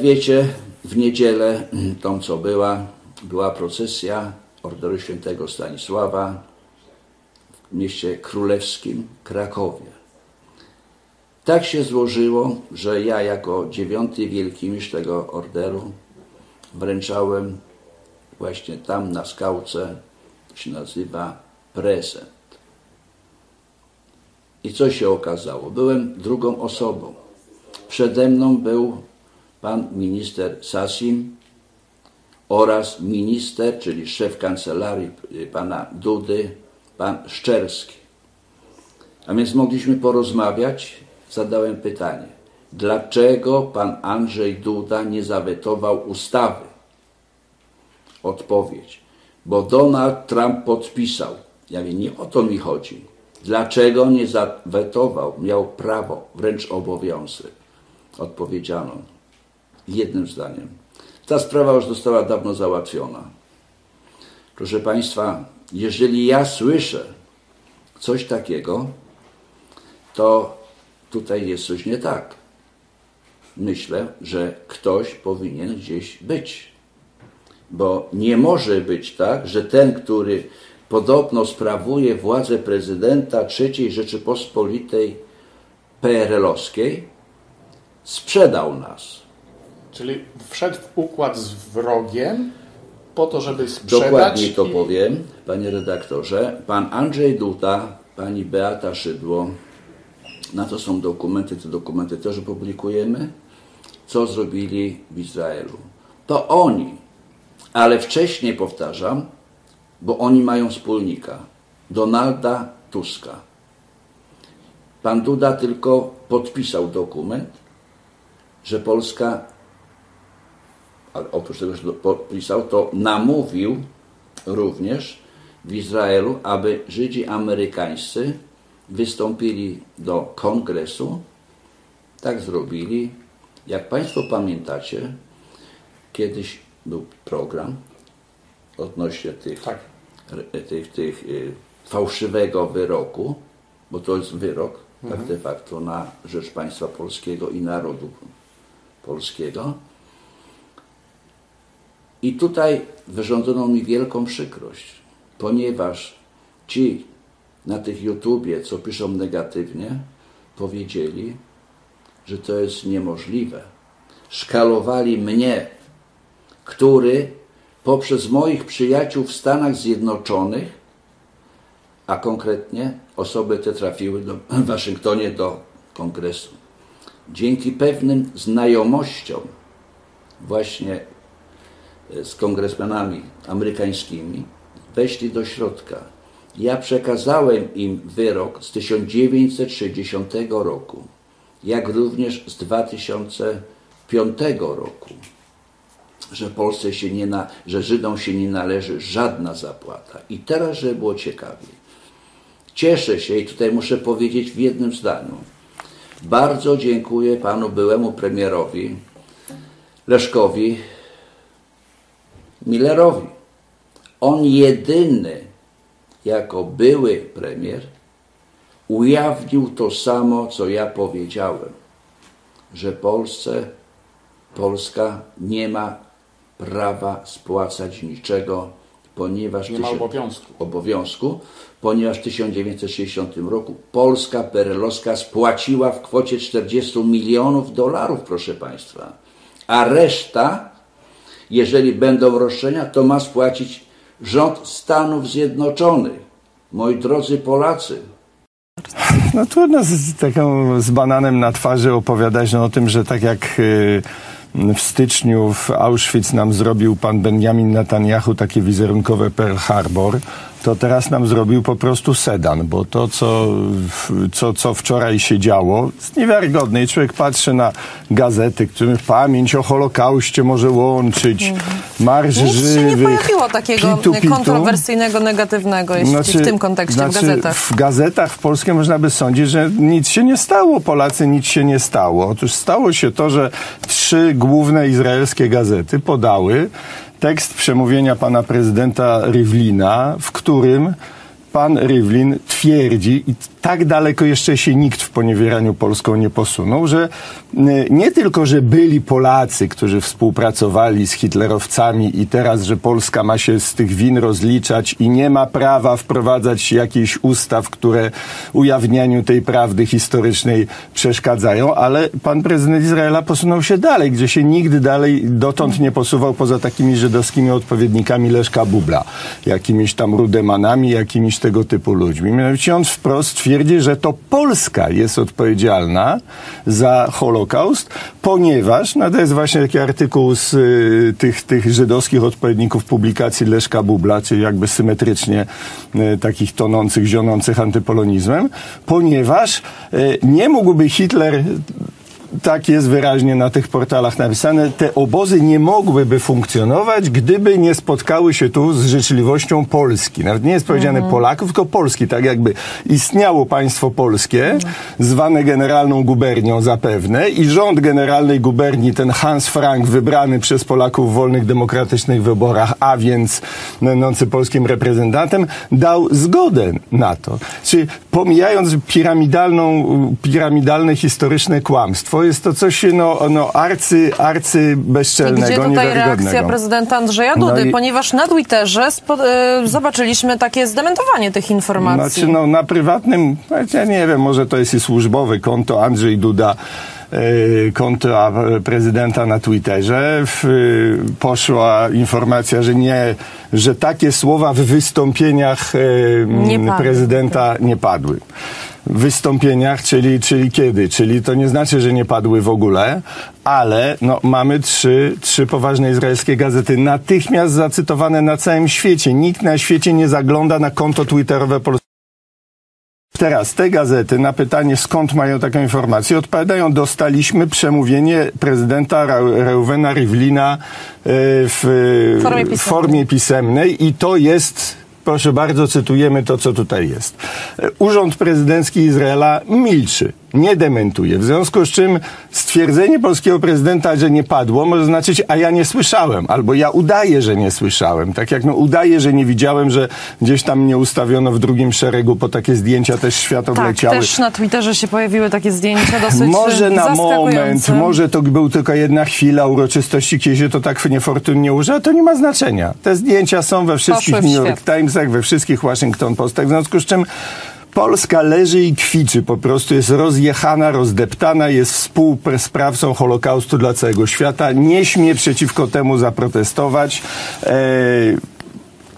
Wiecie, w niedzielę, tą co była, była procesja Orderu Świętego Stanisława w mieście królewskim Krakowie. Tak się złożyło, że ja jako dziewiąty wielki mistrz tego orderu wręczałem właśnie tam na skałce, się nazywa prezent. I co się okazało? Byłem drugą osobą. Przede mną był pan minister Sasin oraz minister, czyli szef kancelarii pana Dudy, pan Szczerski. A więc mogliśmy porozmawiać. Zadałem pytanie, dlaczego pan Andrzej Duda nie zawetował ustawy? Odpowiedź, bo Donald Trump podpisał. Ja wiem, nie o to mi chodzi. Dlaczego nie zawetował? Miał prawo, wręcz obowiązek. Odpowiedziano jednym zdaniem. Ta sprawa już została dawno załatwiona. Proszę Państwa, jeżeli ja słyszę coś takiego, to tutaj jest coś nie tak. Myślę, że ktoś powinien gdzieś być. Bo nie może być tak, że ten, który podobno sprawuje władzę prezydenta III Rzeczypospolitej PRL-owskiej, sprzedał nas. Czyli wszedł w układ z wrogiem po to, żeby sprzedać... Dokładnie to i... powiem, panie redaktorze. Pan Andrzej Duda, pani Beata Szydło, na to są dokumenty, te dokumenty też opublikujemy, co zrobili w Izraelu. To oni, ale wcześniej powtarzam, bo oni mają wspólnika, Donalda Tuska. Pan Duda tylko podpisał dokument, że Polska, ale oprócz tego, że podpisał, to namówił również w Izraelu, aby Żydzi amerykańscy wystąpili do kongresu. Tak zrobili. Jak Państwo pamiętacie, kiedyś był program odnośnie tych, Tak. tych, tych y, fałszywego wyroku, bo to jest wyrok tak de facto na rzecz państwa polskiego i narodu polskiego. I tutaj wyrządzono mi wielką przykrość, ponieważ ci na tych YouTubie, co piszą negatywnie, powiedzieli, że to jest niemożliwe. Szkalowali mnie, który poprzez moich przyjaciół w Stanach Zjednoczonych, a konkretnie osoby te trafiły do, w Waszyngtonie do kongresu. Dzięki pewnym znajomościom właśnie z kongresmenami amerykańskimi weszli do środka. Ja przekazałem im wyrok z 1960 roku, jak również z 2005 roku że Polsce się nie na, że Żydom się nie należy żadna zapłata. I teraz, żeby było ciekawiej. Cieszę się i tutaj muszę powiedzieć w jednym zdaniu. Bardzo dziękuję panu byłemu premierowi Leszkowi Millerowi. On jedyny, jako były premier, ujawnił to samo, co ja powiedziałem, że Polsce, Polska nie ma prawa spłacać niczego, ponieważ Nie ma obowiązku. obowiązku, ponieważ w 1960 roku Polska perelowska spłaciła w kwocie 40 milionów dolarów, proszę Państwa. A reszta, jeżeli będą roszczenia, to ma spłacić rząd Stanów Zjednoczonych. Moi drodzy Polacy, No trudno z, taką, z bananem na twarzy opowiadać no, o tym, że tak jak y, w styczniu w Auschwitz nam zrobił pan Benjamin Netanyahu takie wizerunkowe Pearl Harbor, to teraz nam zrobił po prostu sedan, bo to, co, co, co wczoraj się działo, jest niewiarygodne. I człowiek patrzy na gazety, których pamięć o Holokauście może łączyć, Marsz Nic się nie Żywych, pojawiło takiego pitu, pitu. kontrowersyjnego, negatywnego, jeśli w tym kontekście w gazetach. W gazetach w Polsce można by sądzić, że nic się nie stało. Polacy nic się nie stało. Otóż stało się to, że trzy główne izraelskie gazety podały tekst przemówienia pana prezydenta Rivlina, w którym pan Rivlin twierdzi, i tak daleko jeszcze się nikt w poniewieraniu Polską nie posunął, że nie tylko, że byli Polacy, którzy współpracowali z hitlerowcami i teraz, że Polska ma się z tych win rozliczać i nie ma prawa wprowadzać jakichś ustaw, które ujawnianiu tej prawdy historycznej przeszkadzają, ale pan prezydent Izraela posunął się dalej, gdzie się nigdy dalej dotąd nie posuwał poza takimi żydowskimi odpowiednikami Leszka Bubla, jakimiś tam Rudemanami, jakimiś tego typu ludźmi. Mianowicie on wprost twierdzi, że to Polska jest odpowiedzialna za Holokaust, ponieważ, no to jest właśnie taki artykuł z y, tych, tych żydowskich odpowiedników publikacji Leszka Bubla, czyli jakby symetrycznie y, takich tonących, zionących antypolonizmem, ponieważ y, nie mógłby Hitler tak jest wyraźnie na tych portalach napisane, te obozy nie mogłyby funkcjonować, gdyby nie spotkały się tu z życzliwością Polski. Nawet nie jest powiedziane mhm. Polaków, tylko Polski. Tak jakby istniało państwo polskie, mhm. zwane generalną gubernią zapewne i rząd generalnej guberni, ten Hans Frank, wybrany przez Polaków w wolnych, demokratycznych wyborach, a więc będący polskim reprezentantem, dał zgodę na to. Czyli pomijając piramidalną, piramidalne historyczne kłamstwo, jest to coś no, no arcy, arcy bezczelnego, I gdzie tutaj reakcja prezydenta Andrzeja no Dudy? No i... Ponieważ na Twitterze spo, y, zobaczyliśmy takie zdementowanie tych informacji. Znaczy, no, na prywatnym, ja nie wiem, może to jest i służbowe konto Andrzej Duda y, konta prezydenta na Twitterze w, y, poszła informacja, że nie, że takie słowa w wystąpieniach nie prezydenta nie padły wystąpieniach, czyli, czyli kiedy? Czyli to nie znaczy, że nie padły w ogóle, ale no, mamy trzy, trzy poważne izraelskie gazety natychmiast zacytowane na całym świecie. Nikt na świecie nie zagląda na konto twitterowe polskiego. Teraz te gazety na pytanie, skąd mają taką informację, odpowiadają, dostaliśmy przemówienie prezydenta Reuvena Rivlina e, w formie, w formie pisemnej i to jest proszę bardzo, cytujemy to, co tutaj jest. Urząd Prezydencki Izraela milczy nie dementuje. W związku z czym stwierdzenie polskiego prezydenta, że nie padło, może znaczyć, a ja nie słyszałem, albo ja udaję, że nie słyszałem. Tak jak no, udaję, że nie widziałem, że gdzieś tam mnie ustawiono w drugim szeregu, po takie zdjęcia też świat tak, obleciały. też na Twitterze się pojawiły takie zdjęcia dosyć Może na moment, może to był tylko jedna chwila uroczystości, kiedy się to tak niefortunnie używa, to nie ma znaczenia. Te zdjęcia są we wszystkich New York Timesach, we wszystkich Washington Postach, w związku z czym Polska leży i kwiczy, po prostu jest rozjechana, rozdeptana, jest współsprawcą Holokaustu dla całego świata, nie śmie przeciwko temu zaprotestować. E,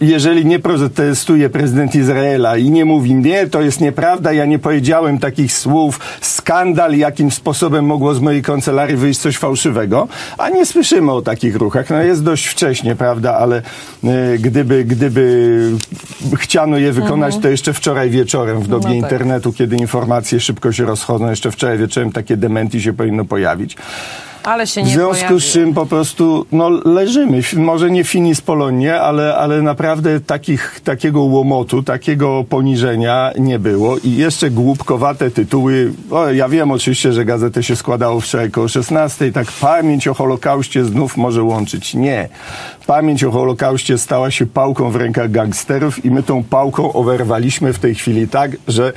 jeżeli nie protestuje prezydent Izraela i nie mówi, nie, to jest nieprawda, ja nie powiedziałem takich słów, skandal, jakim sposobem mogło z mojej kancelarii wyjść coś fałszywego, a nie słyszymy o takich ruchach. No jest dość wcześnie, prawda, ale e, gdyby, gdyby chciano je wykonać, mhm. to jeszcze wczoraj wieczorem w dobie no tak. internetu, kiedy informacje szybko się rozchodzą, jeszcze wczoraj wieczorem takie dementi się powinno pojawić. Ale się nie W związku pojawił. z czym po prostu no, leżymy. Może nie finis Polonie, ale, ale naprawdę takich, takiego łomotu, takiego poniżenia nie było. I jeszcze głupkowate tytuły. O, ja wiem oczywiście, że gazetę się składało wczoraj koło 16. Tak pamięć o Holokauście znów może łączyć. Nie. Pamięć o Holokauście stała się pałką w rękach gangsterów i my tą pałką oberwaliśmy w tej chwili tak, że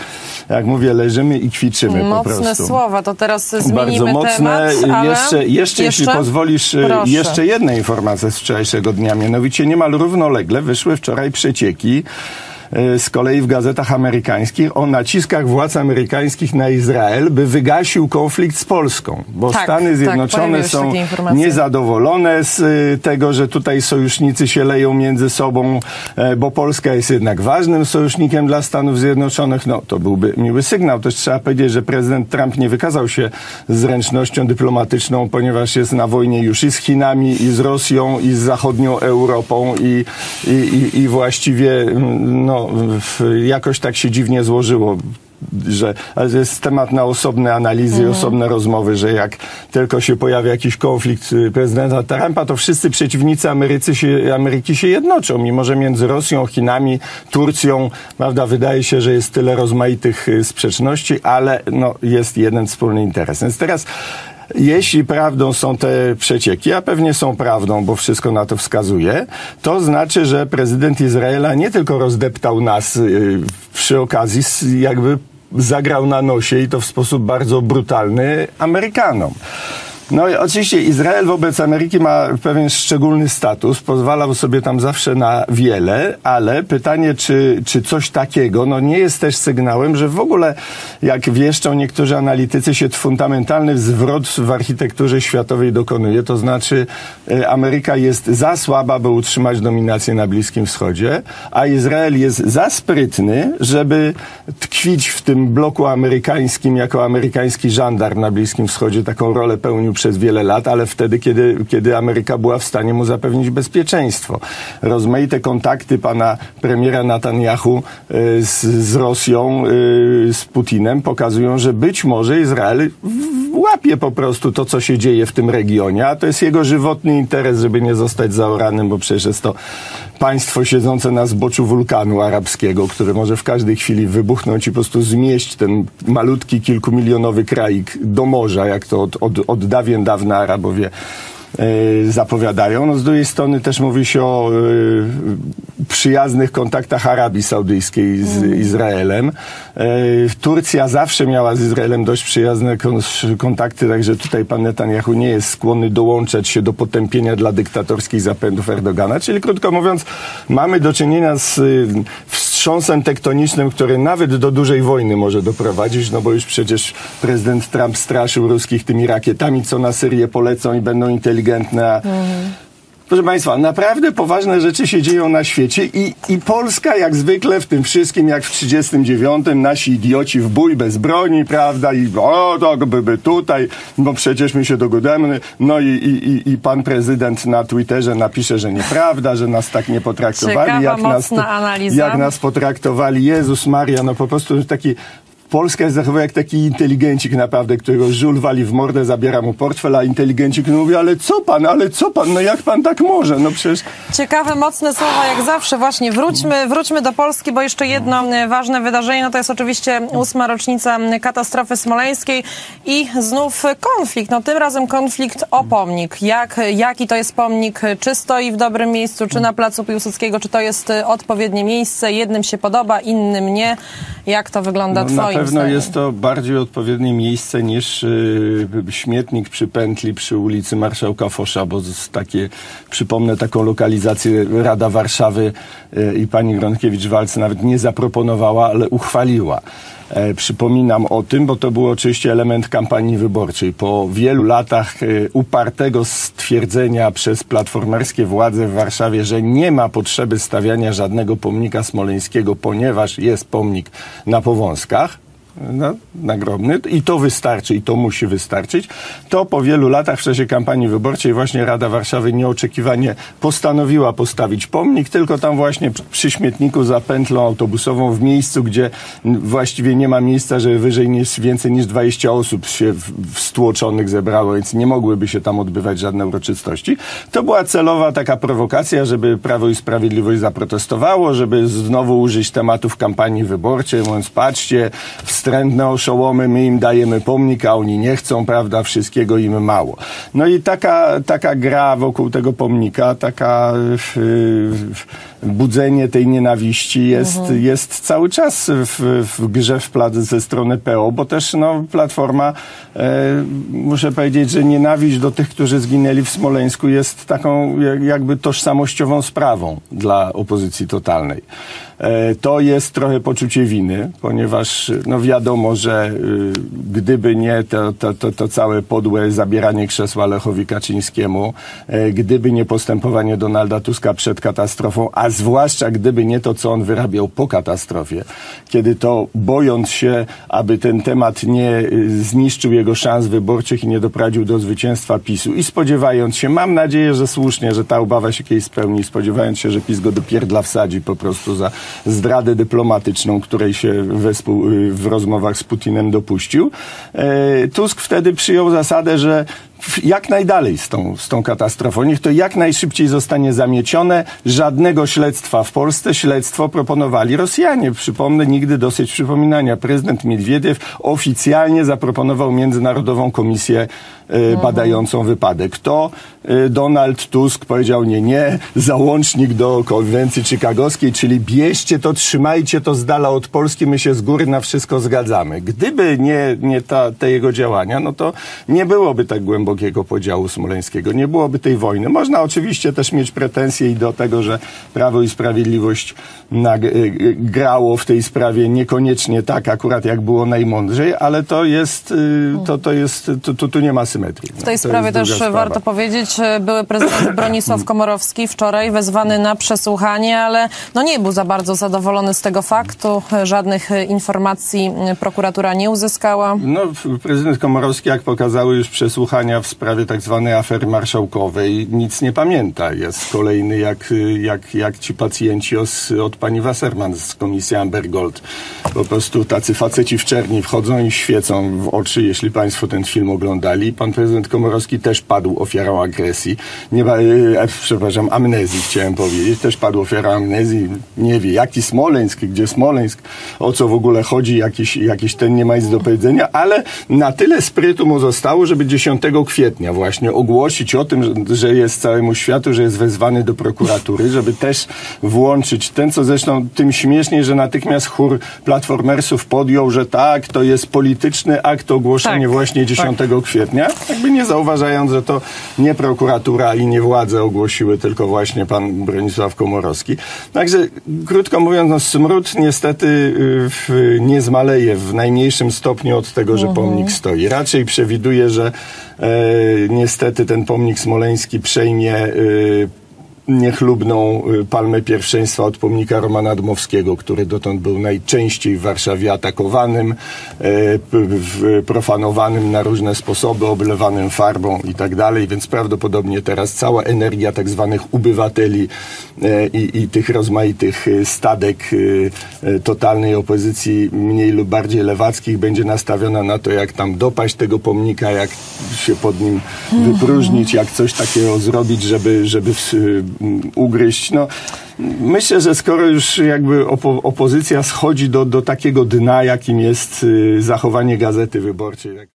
jak mówię, leżymy i kwiczymy Mocne po prostu. Mocne słowa, to teraz zmienimy Bardzo mocne. temat. Jeszcze jeszcze, jeszcze, jeśli pozwolisz, y, Proszę. jeszcze jedna informacja z wczorajszego dnia. Mianowicie niemal równolegle wyszły wczoraj przecieki E, z kolei w gazetach amerykańskich o naciskach władz amerykańskich na Izrael, by wygasił konflikt z Polską, bo tak, Stany tak, Zjednoczone tak, są niezadowolone z e, tego, że tutaj sojusznicy się leją między sobą, e, bo Polska jest jednak ważnym sojusznikiem dla Stanów Zjednoczonych. No, to byłby miły sygnał. Też trzeba powiedzieć, że prezydent Trump nie wykazał się zręcznością dyplomatyczną, ponieważ jest na wojnie już i z Chinami, i z Rosją, i z zachodnią Europą, i, i, i, i właściwie mm, no, jakoś tak się dziwnie złożyło że ale to jest temat na osobne analizy, mhm. osobne rozmowy, że jak tylko się pojawia jakiś konflikt y, prezydenta Trumpa, to wszyscy przeciwnicy Amerycy się, Ameryki się jednoczą, mimo że między Rosją, Chinami, Turcją, prawda, wydaje się, że jest tyle rozmaitych y, sprzeczności, ale no, jest jeden wspólny interes. Więc teraz jeśli prawdą są te przecieki, a pewnie są prawdą, bo wszystko na to wskazuje, to znaczy, że prezydent Izraela nie tylko rozdeptał nas y, przy okazji jakby zagrał na nosie i to w sposób bardzo brutalny Amerykanom. No i oczywiście Izrael wobec Ameryki ma pewien szczególny status, pozwalał sobie tam zawsze na wiele, ale pytanie, czy, czy coś takiego, no nie jest też sygnałem, że w ogóle, jak wieszczą niektórzy analitycy, się fundamentalny zwrot w architekturze światowej dokonuje, to znaczy e, Ameryka jest za słaba, by utrzymać dominację na Bliskim Wschodzie, a Izrael jest za sprytny, żeby tkwić w tym bloku amerykańskim jako amerykański żandar na Bliskim Wschodzie, taką rolę pełnił przez wiele lat, ale wtedy, kiedy, kiedy Ameryka była w stanie mu zapewnić bezpieczeństwo. Rozmaite kontakty pana premiera Netanyahu y, z, z Rosją, y, z Putinem pokazują, że być może Izrael łapie po prostu to, co się dzieje w tym regionie, a to jest jego żywotny interes, żeby nie zostać zaoranym, bo przecież jest to państwo siedzące na zboczu wulkanu arabskiego, które może w każdej chwili wybuchnąć i po prostu zmieść ten malutki, kilkumilionowy kraik do morza, jak to od, od, od dawien dawna Arabowie E, zapowiadają. No z drugiej strony też mówi się o y, przyjaznych kontaktach Arabii Saudyjskiej z mm. Izraelem. E, Turcja zawsze miała z Izraelem dość przyjazne kontakty, także tutaj pan Netanyahu nie jest skłonny dołączać się do potępienia dla dyktatorskich zapędów Erdogana. Czyli krótko mówiąc, mamy do czynienia z y, wstrząsem tektonicznym, który nawet do dużej wojny może doprowadzić, no bo już przecież prezydent Trump straszył ruskich tymi rakietami, co na Syrię polecą i będą inteligentne. Mhm. Proszę Państwa, naprawdę poważne rzeczy się dzieją na świecie i, i Polska jak zwykle w tym wszystkim, jak w 39, nasi idioci w bój bez broni, prawda, i o, to by, by tutaj, bo przecież my się dogodamy, no i, i, i pan prezydent na Twitterze napisze, że nieprawda, że nas tak nie potraktowali, Ciekawa, jak nas, jak nas potraktowali, Jezus Maria, no po prostu taki Polska jest zachowuje jak taki inteligencik naprawdę, którego żul wali w mordę, zabiera mu portfel, a inteligencik mówi, ale co pan, ale co pan, no jak pan tak może, no przecież... Ciekawe, mocne słowa, jak zawsze. Właśnie wróćmy, wróćmy do Polski, bo jeszcze jedno e, ważne wydarzenie, no to jest oczywiście ósma rocznica katastrofy smoleńskiej i znów konflikt. No tym razem konflikt o pomnik. Jak, jaki to jest pomnik? Czy stoi w dobrym miejscu, czy na placu Piłsudskiego, czy to jest e, odpowiednie miejsce? Jednym się podoba, innym nie. Jak to wygląda no, twoim pewno zdaniem. jest to bardziej odpowiednie miejsce niż y, śmietnik przy pętli przy ulicy Marszałka Fosza, bo takie, przypomnę taką lokalizację Rada Warszawy y, i pani Gronkiewicz-Walc nawet nie zaproponowała, ale uchwaliła. E, przypominam o tym, bo to był oczywiście element kampanii wyborczej. Po wielu latach e, upartego stwierdzenia przez platformerskie władze w Warszawie, że nie ma potrzeby stawiania żadnego pomnika smoleńskiego, ponieważ jest pomnik na Powązkach, nagrobny i to wystarczy i to musi wystarczyć, to po wielu latach w czasie kampanii wyborczej właśnie Rada Warszawy nieoczekiwanie postanowiła postawić pomnik, tylko tam właśnie przy śmietniku za pętlą autobusową w miejscu, gdzie właściwie nie ma miejsca, żeby wyżej niż więcej niż 20 osób się stłoczonych zebrało, więc nie mogłyby się tam odbywać żadne uroczystości. To była celowa taka prowokacja, żeby Prawo i Sprawiedliwość zaprotestowało, żeby znowu użyć tematów kampanii wyborczej, mówiąc patrzcie, wstrętne oszołomy, my im dajemy pomnik, a oni nie chcą, prawda, wszystkiego im mało. No i taka, taka gra wokół tego pomnika, taka yy, budzenie tej nienawiści jest, mhm. jest cały czas w, w grze w plat ze strony PO, bo też no, Platforma, e, muszę powiedzieć, że nienawiść do tych, którzy zginęli w Smoleńsku jest taką jakby tożsamościową sprawą dla opozycji totalnej. E, to jest trochę poczucie winy, ponieważ no wiadomo, że y, gdyby nie to, to, to, to całe podłe zabieranie krzesła Lechowi Kaczyńskiemu, e, gdyby nie postępowanie Donalda Tuska przed katastrofą, a zwłaszcza gdyby nie to, co on wyrabiał po katastrofie, kiedy to bojąc się, aby ten temat nie y, zniszczył jego szans wyborczych i nie doprowadził do zwycięstwa PiSu. I spodziewając się, mam nadzieję, że słusznie, że ta obawa się kiedyś spełni, spodziewając się, że PiS go do pierdla wsadzi po prostu za zdradę dyplomatyczną, której się wespół, y, w rozmowach z Putinem dopuścił. E, Tusk wtedy przyjął zasadę, że jak najdalej z tą, z tą katastrofą. Niech to jak najszybciej zostanie zamiecione. Żadnego śledztwa w Polsce. Śledztwo proponowali Rosjanie. Przypomnę, nigdy dosyć przypominania. Prezydent Miedwiediew oficjalnie zaproponował Międzynarodową Komisję e, badającą wypadek. To e, Donald Tusk powiedział nie, nie, załącznik do konwencji chicagowskiej, czyli bierzcie to, trzymajcie to z dala od Polski, my się z góry na wszystko zgadzamy. Gdyby nie, nie ta, te jego działania, no to nie byłoby tak głębokiego podziału smoleńskiego, nie byłoby tej wojny. Można oczywiście też mieć pretensje i do tego, że Prawo i Sprawiedliwość grało w tej sprawie niekoniecznie tak akurat jak było najmądrzej, ale to jest, y, to, to jest, tu, tu, tu nie ma symetrii. W tej sprawie też warto powiedzieć, były prezydent Bronisław Komorowski wczoraj wezwany na przesłuchanie, ale no nie był za bardzo zadowolony z tego faktu. Żadnych informacji prokuratura nie uzyskała. No, prezydent Komorowski, jak pokazały już przesłuchania w sprawie tak zwanej afery marszałkowej, nic nie pamięta. Jest kolejny jak, y, jak, jak ci pacjenci os, pani Wasserman z komisji Amber Gold. Po prostu tacy faceci w czerni wchodzą i świecą w oczy, jeśli państwo ten film oglądali. Pan prezydent Komorowski też padł ofiarą agresji. Nie ma, y, e, przepraszam, amnezji chciałem powiedzieć. Też padł ofiarą amnezji. Nie wie, jaki Smoleńsk, gdzie Smoleńsk, o co w ogóle chodzi, jakiś, jakiś ten nie ma nic do powiedzenia, ale na tyle sprytu mu zostało, żeby 10 kwietnia właśnie ogłosić o tym, że jest całemu światu, że jest wezwany do prokuratury, żeby też włączyć ten, co zresztą tym śmieszniej, że natychmiast chór platformersów podjął, że tak, to jest polityczny akt ogłoszenie Tak, właśnie 10 kwietnia, jakby nie zauważając, że to nie prokuratura i nie władze ogłosiły, tylko właśnie pan Bronisław Komorowski. Także krótko mówiąc, no, smród niestety y, w, nie zmaleje w najmniejszym stopniu od tego, że pomnik stoi. Raczej przewiduję, że e, niestety ten pomnik smoleński przejmie y, niechlubną y, palmę pierwszeństwa od pomnika Romana Dmowskiego, który dotąd był najczęściej w Warszawie atakowanym, e, profanowanym na różne sposoby, oblewanym farbą i tak dalej, więc prawdopodobnie teraz cała energia tak zwanych ubywateli e, i, i tych rozmaitych y, stadek totalnej opozycji mniej lub bardziej lewackich będzie nastawiona na to, jak tam dopaść tego pomnika, jak się pod nim wypróżnić, jak coś takiego zrobić, żeby, żeby ugryźć. No, myślę, że skoro już jakby opo- opozycja schodzi do, do takiego dna, jakim jest y, zachowanie Gazety Wyborczej, jak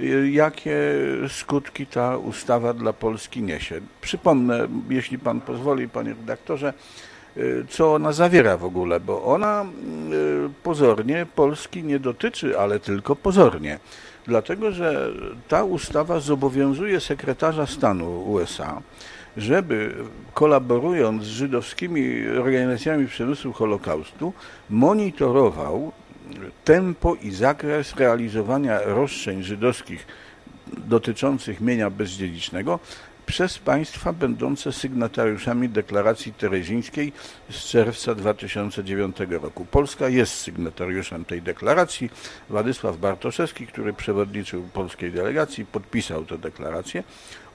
Y, Jakie skutki ta ustawa dla Polski niesie? Przypomnę, jeśli pan pozwoli, panie redaktorze, y, co ona zawiera w ogóle, bo ona y, pozornie Polski nie dotyczy, ale tylko pozornie. Dlatego, że ta ustawa zobowiązuje sekretarza stanu USA, żeby kolaborując z żydowskimi organizacjami przemysłu Holokaustu, monitorował tempo i zakres realizowania roszczeń żydowskich dotyczących mienia bezdziedzicznego przez państwa będące sygnatariuszami deklaracji terezińskiej z czerwca 2009 roku. Polska jest sygnatariuszem tej deklaracji. Władysław Bartoszewski, który przewodniczył polskiej delegacji, podpisał tę deklarację.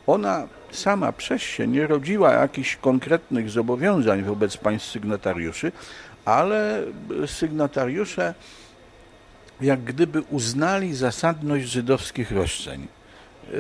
Ona sama przez się nie rodziła jakichś konkretnych zobowiązań wobec państw sygnatariuszy, ale sygnatariusze jak gdyby uznali zasadność żydowskich roszczeń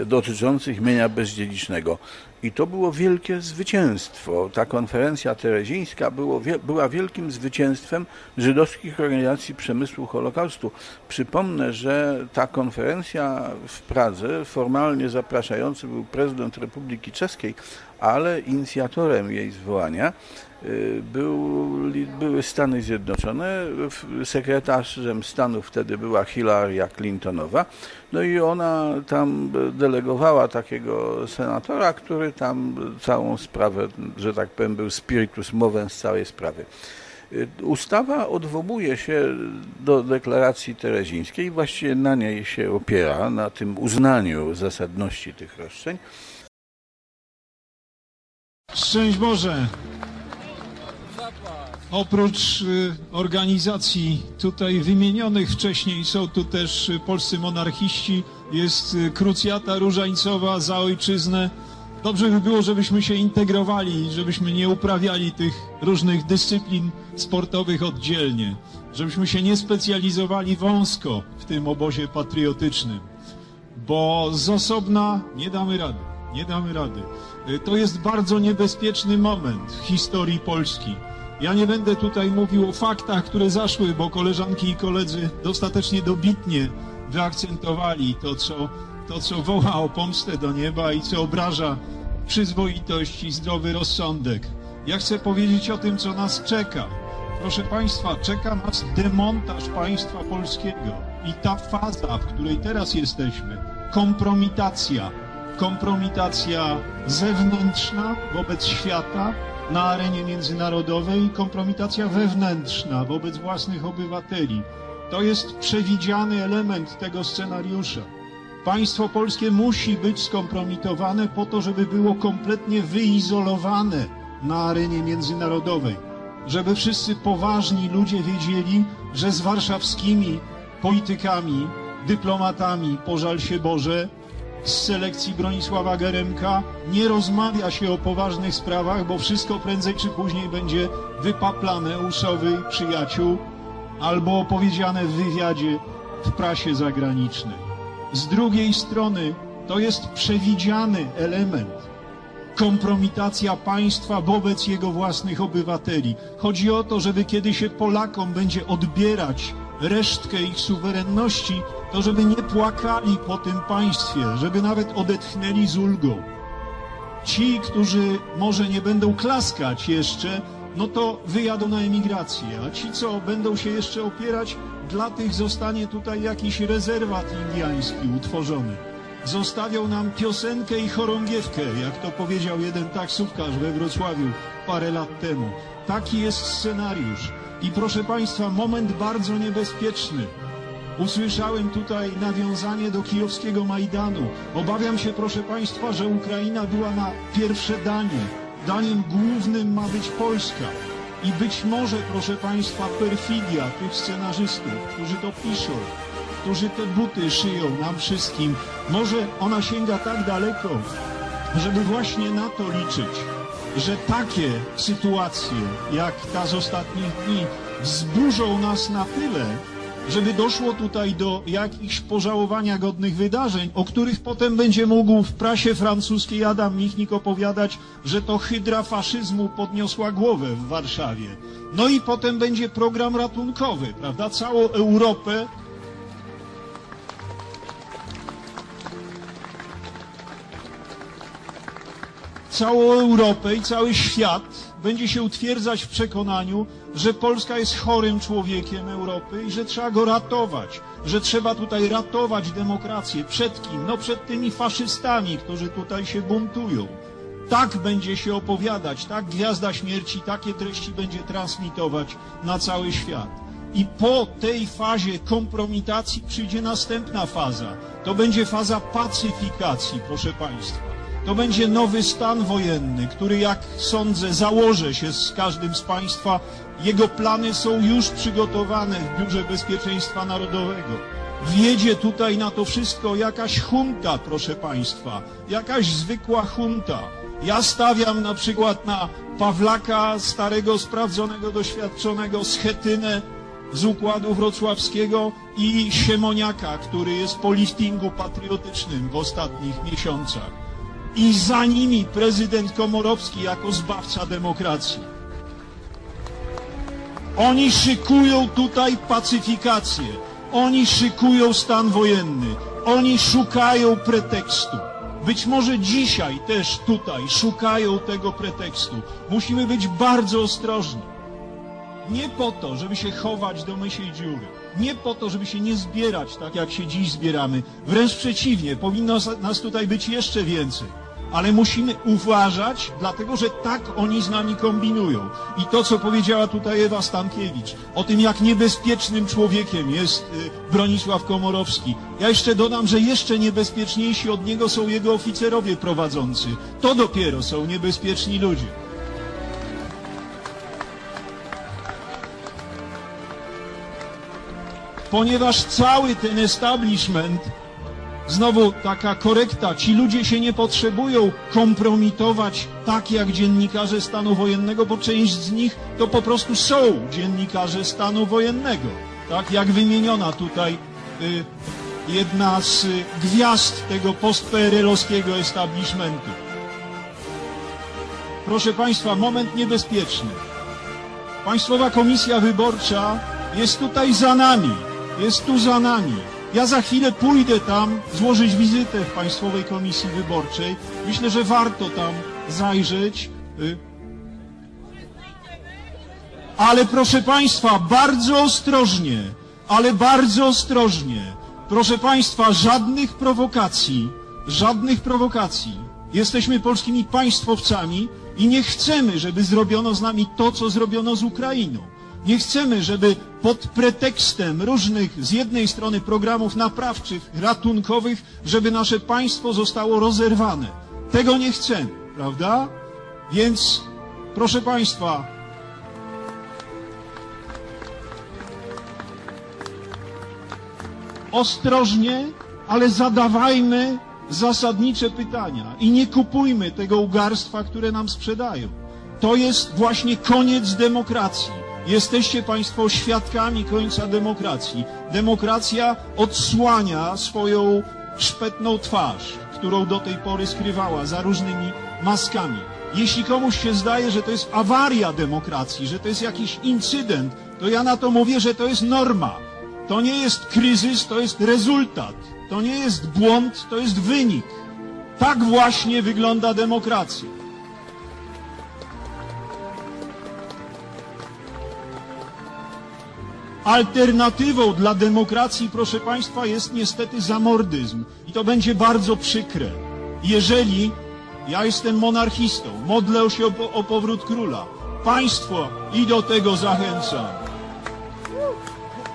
dotyczących mienia bezdziedzicznego. I to było wielkie zwycięstwo. Ta konferencja terezińska było, była wielkim zwycięstwem żydowskich organizacji przemysłu Holokaustu. Przypomnę, że ta konferencja w Pradze, formalnie zapraszający był prezydent Republiki Czeskiej, ale inicjatorem jej zwołania był, były Stany Zjednoczone. Sekretarzem stanu wtedy była Hillary Clintonowa. No i ona tam delegowała takiego senatora, który tam całą sprawę, że tak powiem, był spiritus movens całej sprawy. Y, Ustawa odwołuje się do deklaracji terezińskiej, właściwie na niej się opiera, na tym uznaniu zasadności tych roszczeń. Szczęść Boże! Oprócz y, organizacji tutaj wymienionych wcześniej są tu też y, polscy monarchiści, jest y, krucjata różańcowa za ojczyznę. Dobrze by było, żebyśmy się integrowali, żebyśmy nie uprawiali tych różnych dyscyplin sportowych oddzielnie, żebyśmy się nie specjalizowali wąsko w tym obozie patriotycznym. bo z osobna nie damy rady. Nie damy rady. To jest bardzo niebezpieczny moment w historii Polski. Ja nie będę tutaj mówił o faktach, które zaszły, bo koleżanki i koledzy dostatecznie dobitnie wyakcentowali to, co, to, co woła o pomstę do nieba i co obraża przyzwoitość i zdrowy rozsądek. Ja chcę powiedzieć o tym, co nas czeka. Proszę Państwa, czeka nas demontaż państwa polskiego. I ta faza, w której teraz jesteśmy, kompromitacja, kompromitacja zewnętrzna wobec świata na arenie międzynarodowej i kompromitacja wewnętrzna wobec własnych obywateli. To jest przewidziany element tego scenariusza. Państwo polskie musi być skompromitowane po to, żeby było kompletnie wyizolowane na arenie międzynarodowej. Żeby wszyscy poważni ludzie wiedzieli, że z warszawskimi politykami, dyplomatami, pożal się Boże, z selekcji Bronisława Geremka nie rozmawia się o poważnych sprawach, bo wszystko prędzej czy później będzie wypaplane u sowy przyjaciół albo opowiedziane w wywiadzie w prasie zagranicznej. Z drugiej strony to jest przewidziany element kompromitacja państwa wobec jego własnych obywateli. Chodzi o to, żeby kiedy się Polakom będzie odbierać resztkę ich suwerenności, to żeby nie płakali po tym państwie, żeby nawet odetchnęli z ulgą. Ci, którzy może nie będą klaskać jeszcze, no to wyjadą na emigrację, a ci, co będą się jeszcze opierać, dla tych zostanie tutaj jakiś rezerwat indiański utworzony. Zostawią nam piosenkę i chorągiewkę, jak to powiedział jeden taksówkarz we Wrocławiu parę lat temu. Taki jest scenariusz. I proszę Państwa, moment bardzo niebezpieczny. Usłyszałem tutaj nawiązanie do kijowskiego Majdanu. Obawiam się, proszę Państwa, że Ukraina była na pierwsze danie. Daniem głównym ma być Polska. I być może, proszę Państwa, perfidia tych scenarzystów, którzy to piszą, którzy te buty szyją nam wszystkim, może ona sięga tak daleko, żeby właśnie na to liczyć, że takie sytuacje, jak ta z ostatnich dni, wzburzą nas na tyle, żeby doszło tutaj do jakichś pożałowania godnych wydarzeń, o których potem będzie mógł w prasie francuskiej Adam Michnik opowiadać, że to hydra faszyzmu podniosła głowę w Warszawie. No i potem będzie program ratunkowy, prawda? Całą Europę całą Europę i cały świat będzie się utwierdzać w przekonaniu, że Polska jest chorym człowiekiem Europy i że trzeba go ratować, że trzeba tutaj ratować demokrację. Przed kim? No przed tymi faszystami, którzy tutaj się buntują. Tak będzie się opowiadać, tak Gwiazda Śmierci takie treści będzie transmitować na cały świat. I po tej fazie kompromitacji przyjdzie następna faza. To będzie faza pacyfikacji, proszę Państwa. To będzie nowy stan wojenny, który, jak sądzę, założę się z każdym z Państwa. Jego plany są już przygotowane w Biurze Bezpieczeństwa Narodowego. Wjedzie tutaj na to wszystko jakaś hunta, proszę Państwa, jakaś zwykła hunta. Ja stawiam na przykład na Pawlaka, starego, sprawdzonego, doświadczonego, Schetynę z układu wrocławskiego i Siemoniaka, który jest po liftingu patriotycznym w ostatnich miesiącach i za nimi prezydent Komorowski jako zbawca demokracji. Oni szykują tutaj pacyfikację, oni szykują stan wojenny, oni szukają pretekstu. Być może dzisiaj też tutaj szukają tego pretekstu. Musimy być bardzo ostrożni. Nie po to, żeby się chować do mysiej dziury. Nie po to, żeby się nie zbierać tak, jak się dziś zbieramy. Wręcz przeciwnie, powinno nas tutaj być jeszcze więcej ale musimy uważać, dlatego że tak oni z nami kombinują. I to, co powiedziała tutaj Ewa Stankiewicz, o tym, jak niebezpiecznym człowiekiem jest Bronisław Komorowski. Ja jeszcze dodam, że jeszcze niebezpieczniejsi od niego są jego oficerowie prowadzący. To dopiero są niebezpieczni ludzie. Ponieważ cały ten establishment Znowu taka korekta. Ci ludzie się nie potrzebują kompromitować tak jak dziennikarze stanu wojennego, bo część z nich to po prostu są dziennikarze stanu wojennego. Tak jak wymieniona tutaj y, jedna z y, gwiazd tego post-PRL-owskiego establishmentu. Proszę Państwa, moment niebezpieczny. Państwowa Komisja Wyborcza jest tutaj za nami. Jest tu za nami. Ja za chwilę pójdę tam złożyć wizytę w Państwowej Komisji Wyborczej. Myślę, że warto tam zajrzeć. Y, Ale proszę Państwa, bardzo ostrożnie, ale bardzo ostrożnie. Proszę Państwa, żadnych prowokacji, żadnych prowokacji. Jesteśmy polskimi państwowcami i nie chcemy, żeby zrobiono z nami to, co zrobiono z Ukrainą. Nie chcemy, żeby pod pretekstem różnych z jednej strony programów naprawczych, ratunkowych, żeby nasze państwo zostało rozerwane. Tego nie chcemy, prawda? Więc, proszę Państwa, ostrożnie, ale zadawajmy zasadnicze pytania i nie kupujmy tego ugarstwa, które nam sprzedają. To jest właśnie koniec demokracji. Jesteście Państwo świadkami końca demokracji. Demokracja odsłania swoją szpetną twarz, którą do tej pory skrywała za różnymi maskami. Jeśli komuś się zdaje, że to jest awaria demokracji, że to jest jakiś incydent, to ja na to mówię, że to jest norma. To nie jest kryzys, to jest rezultat. To nie jest błąd, to jest wynik. Tak właśnie wygląda demokracja. Alternatywą dla demokracji, proszę Państwa, jest niestety zamordyzm. I to będzie bardzo przykre. Jeżeli ja jestem monarchistą, modlę się o, o powrót króla, państwo i do tego zachęcam.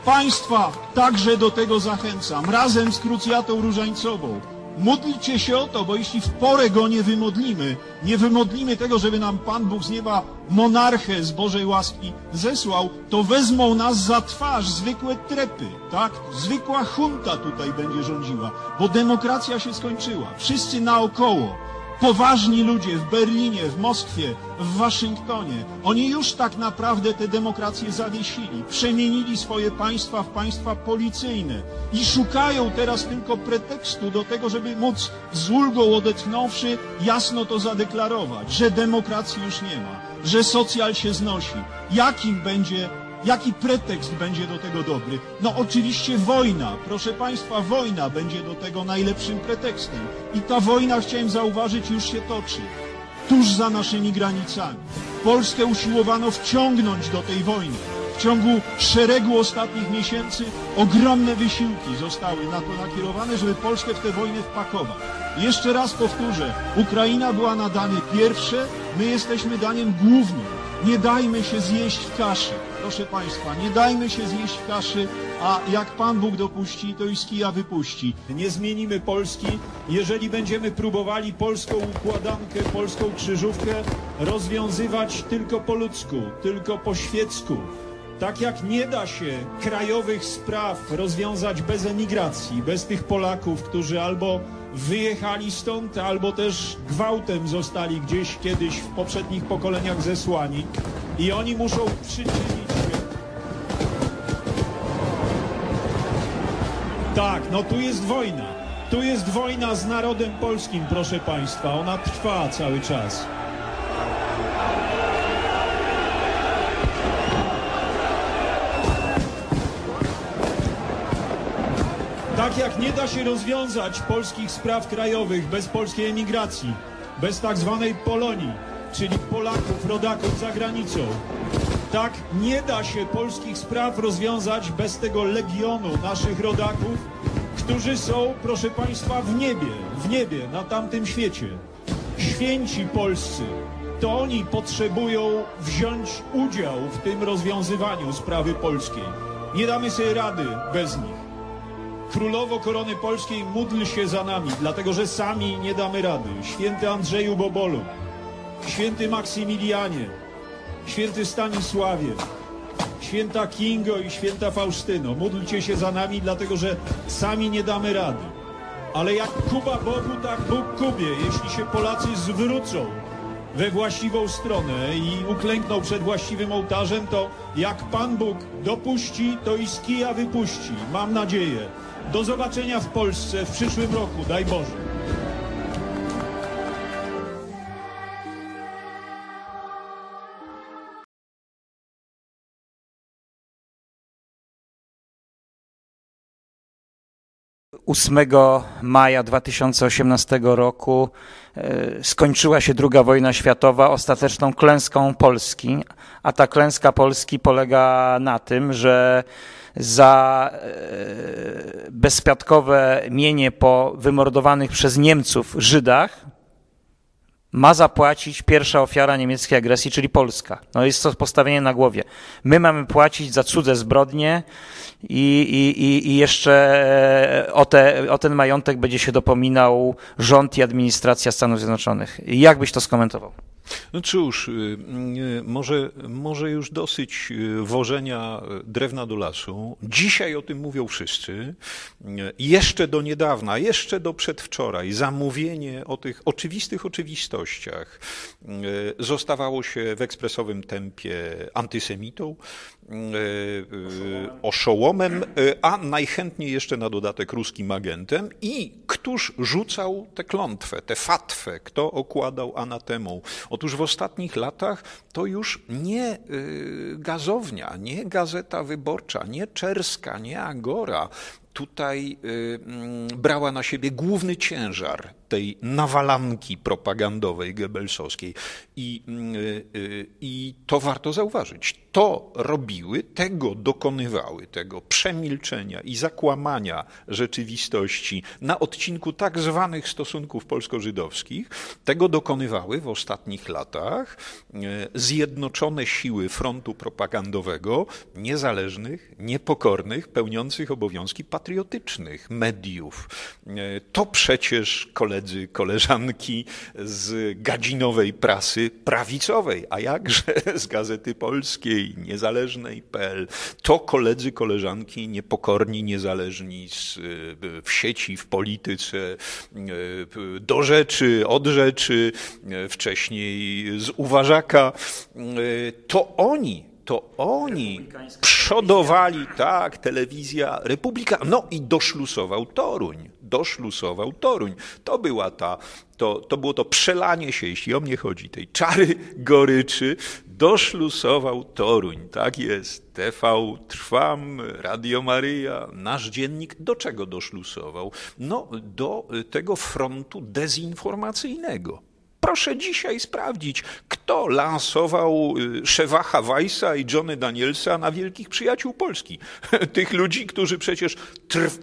Państwa także do tego zachęcam, razem z krucjatą różańcową. Módlcie się o to, bo jeśli w porę go nie wymodlimy, nie wymodlimy tego, żeby nam Pan Bóg z nieba monarchę z Bożej łaski zesłał, to wezmą nas za twarz zwykłe trepy, tak? Zwykła hunta tutaj będzie rządziła, bo demokracja się skończyła. Wszyscy naokoło poważni ludzie w Berlinie, w Moskwie, w Waszyngtonie, oni już tak naprawdę te demokracje zawiesili, przemienili swoje państwa w państwa policyjne i szukają teraz tylko pretekstu do tego, żeby móc z ulgą odetchnąwszy jasno to zadeklarować, że demokracji już nie ma, że socjal się znosi. Jakim będzie Jaki pretekst będzie do tego dobry? No oczywiście wojna. Proszę Państwa, wojna będzie do tego najlepszym pretekstem. I ta wojna, chciałem zauważyć, już się toczy. Tuż za naszymi granicami. Polskę usiłowano wciągnąć do tej wojny. W ciągu szeregu ostatnich miesięcy ogromne wysiłki zostały na to nakierowane, żeby Polskę w tę wojnę wpakować. Jeszcze raz powtórzę, Ukraina była na danie pierwsze, my jesteśmy daniem głównym. Nie dajmy się zjeść w kaszy. Proszę Państwa, nie dajmy się zjeść w kaszy, a jak Pan Bóg dopuści, to i z kija wypuści. Nie zmienimy Polski, jeżeli będziemy próbowali polską układankę, polską krzyżówkę rozwiązywać tylko po ludzku, tylko po świecku. Tak jak nie da się krajowych spraw rozwiązać bez emigracji, bez tych Polaków, którzy albo wyjechali stąd, albo też gwałtem zostali gdzieś kiedyś w poprzednich pokoleniach zesłani i oni muszą przyczynić Tak, no tu jest wojna. Tu jest wojna z narodem polskim, proszę Państwa. Ona trwa cały czas. Tak jak nie da się rozwiązać polskich spraw krajowych bez polskiej emigracji, bez tak zwanej Polonii, czyli Polaków, rodaków za granicą, tak nie da się polskich spraw rozwiązać bez tego legionu naszych rodaków, którzy są, proszę Państwa, w niebie, w niebie, na tamtym świecie. Święci polscy, to oni potrzebują wziąć udział w tym rozwiązywaniu sprawy polskiej. Nie damy sobie rady bez nich. Królowo Korony Polskiej, módl się za nami, dlatego że sami nie damy rady. Święty Andrzeju Bobolu, święty Maksymilianie, święty Stanisławie, święta Kingo i święta Faustyno, módlcie się za nami, dlatego że sami nie damy rady. Ale jak Kuba Bogu, tak Bóg Kubie, jeśli się Polacy zwrócą we właściwą stronę i uklęknął przed właściwym ołtarzem, to jak Pan Bóg dopuści, to i z kija wypuści. Mam nadzieję. Do zobaczenia w Polsce w przyszłym roku, daj Boże. Ósmego maja 2018 roku e, skończyła się II wojna światowa ostateczną klęską Polski, a ta klęska Polski polega na tym, że za e, bezpiatkowe mienie po wymordowanych przez Niemców Żydach ma zapłacić pierwsza ofiara niemieckiej agresji, czyli Polska. No jest to postawienie na głowie. My mamy płacić za cudze zbrodnie i, i, i jeszcze e, o, te, o ten majątek będzie się dopominał rząd i administracja Stanów Zjednoczonych. Jak byś to skomentował? No cóż, y, y, może, może już dosyć y, wożenia drewna do lasu. Dzisiaj o tym mówią wszyscy. Jeszcze do niedawna, jeszcze do przedwczoraj, zamówienie o tych oczywistych oczywistościach zostawało się w ekspresowym tempie antysemitą, oszołomem, a najchętniej jeszcze na dodatek ruskim agentem. I któż rzucał tę klątwę, tę fatwę, kto okładał anatemą? Otóż w ostatnich latach to już nie gazownia, nie gazeta wyborcza, nie Czerska, nie Agora tutaj y, mm, brała na siebie główny ciężar tej nawalanki propagandowej Goebbelsowskiej. I, y, I to warto zauważyć. To robiły, tego dokonywały, tego przemilczenia i zakłamania rzeczywistości na odcinku tak zwanych stosunków polsko-żydowskich, tego dokonywały w ostatnich latach zjednoczone siły frontu propagandowego, niezależnych, niepokornych, pełniących obowiązki patriotyczne patriotycznych mediów. E, to przecież koledzy, koleżanki z gadzinowej prasy prawicowej, a jakże z Gazety Polskiej, niezależnej.pl. To koledzy, koleżanki niepokorni, niezależni z, e, w sieci, w polityce, e, do rzeczy, od rzeczy, wcześniej z uważaka. To oni to oni przodowali, tak, telewizja Republika, no i doszlusował Toruń, doszlusował Toruń. To była ta, to, to było to przelanie się, jeśli o mnie chodzi, tej czary goryczy, doszlusował Toruń, tak jest. TV Trwam, Radio Maryja, nasz dziennik, do czego doszlusował? No, do tego frontu dezinformacyjnego. Proszę dzisiaj sprawdzić, kto lansował y, Szewacha Weissa i Johnny Danielsa na wielkich przyjaciół Polski. Tych ludzi, którzy przecież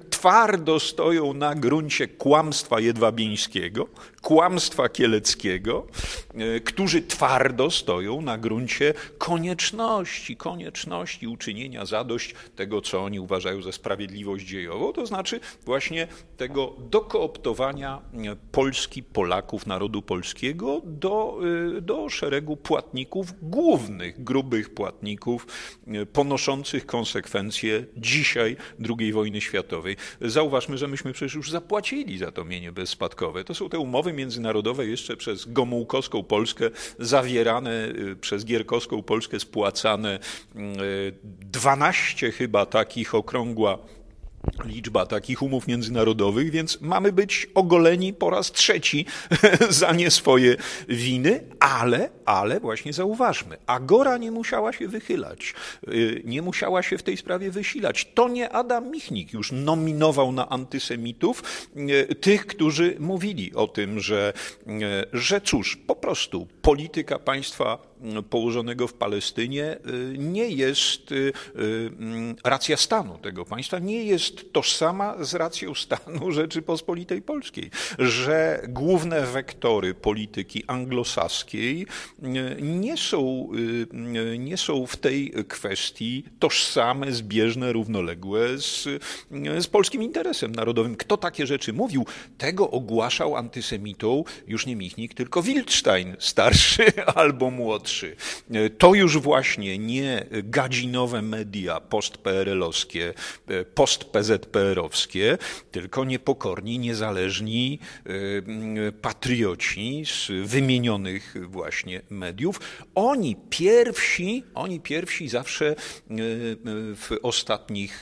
twardo stoją na gruncie kłamstwa jedwabińskiego, kłamstwa kieleckiego, y, którzy twardo stoją na gruncie konieczności, konieczności uczynienia zadość tego, co oni uważają za sprawiedliwość dziejową, to znaczy właśnie tego dokooptowania y, Polski, Polaków, narodu polskiego do, y, do szeregu płatników, głównych, grubych płatników, ponoszących konsekwencje dzisiaj II wojny światowej. Zauważmy, że myśmy przecież już zapłacili za to mienie bezspadkowe. To są te umowy międzynarodowe jeszcze przez Gomułkowską Polskę, zawierane y, przez Gierkowską Polskę, spłacane 12 chyba takich okrągła liczba takich umów międzynarodowych, więc mamy być ogoleni po raz trzeci za nie swoje winy, ale, ale właśnie zauważmy, Agora nie musiała się wychylać, y, nie musiała się w tej sprawie wysilać. To nie Adam Michnik już nominował na antysemitów y, tych, którzy mówili o tym, że, y, że cóż, po prostu polityka państwa położonego w Palestynie y, nie jest y, y, racja stanu tego państwa, nie jest tożsama z racją stanu Rzeczypospolitej Polskiej, że główne wektory polityki anglosaskiej nie są, nie są w tej kwestii tożsame, zbieżne, równoległe z, z polskim interesem narodowym. Kto takie rzeczy mówił, tego ogłaszał antysemitą już nie Michnik, tylko Wildstein, starszy albo młodszy pierwszy. To już właśnie nie gadzinowe media post-PRL-owskie, post-PZPR-owskie, tylko niepokorni, niezależni patrioci z wymienionych właśnie mediów. Oni pierwsi, oni pierwsi zawsze w ostatnich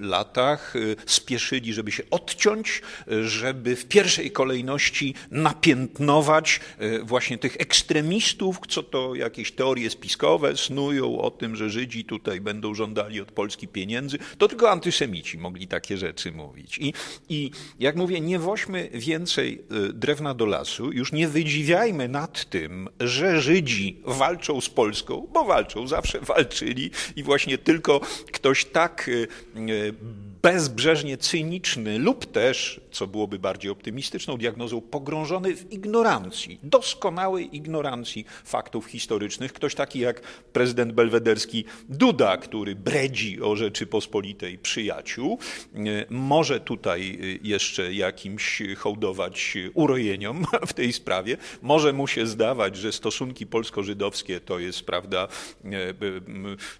latach spieszyli, żeby się odciąć, żeby w pierwszej kolejności napiętnować e, właśnie tych ekstremistów, co to jakieś teorie spiskowe snują o tym, że Żydzi tutaj będą żądali od Polski pieniędzy. To tylko antysemici mogli takie rzeczy mówić. I, i jak mówię, nie woźmy więcej e, drewna do lasu, już nie wydziwiajmy nad tym, że Żydzi walczą z Polską, bo walczą, zawsze walczyli i właśnie tylko ktoś tak e, bezbrzeżnie cyniczny lub też, co byłoby bardziej optymistyczną diagnozą, pogrążony w ignorancji, doskonałej ignorancji faktów historycznych. Ktoś taki jak prezydent belwederski Duda, który bredzi o Rzeczypospolitej przyjaciół, e, może tutaj e, jeszcze jakimś hołdować urojeniom w tej sprawie. Może mu się zdawać, że stosunki polsko-żydowskie to jest, prawda, e,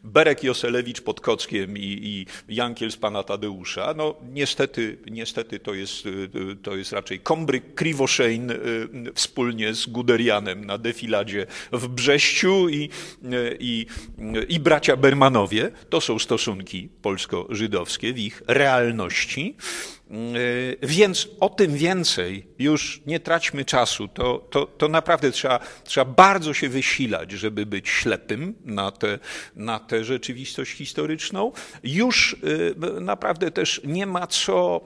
Berek Joselewicz pod Kockiem i, i Jankiel z pana Tadeusza, Tadeusza. No niestety, niestety to, jest, y, to jest raczej Kombryk Kriwoszein y, wspólnie z Guderianem na defiladzie w Brześciu i, y, i, i bracia Bermanowie. To są stosunki polsko-żydowskie w ich realności. Yy, więc o tym więcej, już nie traćmy czasu, to, to, to naprawdę trzeba, trzeba bardzo się wysilać, żeby być ślepym na tę na rzeczywistość historyczną. Już yy, naprawdę też nie ma, co,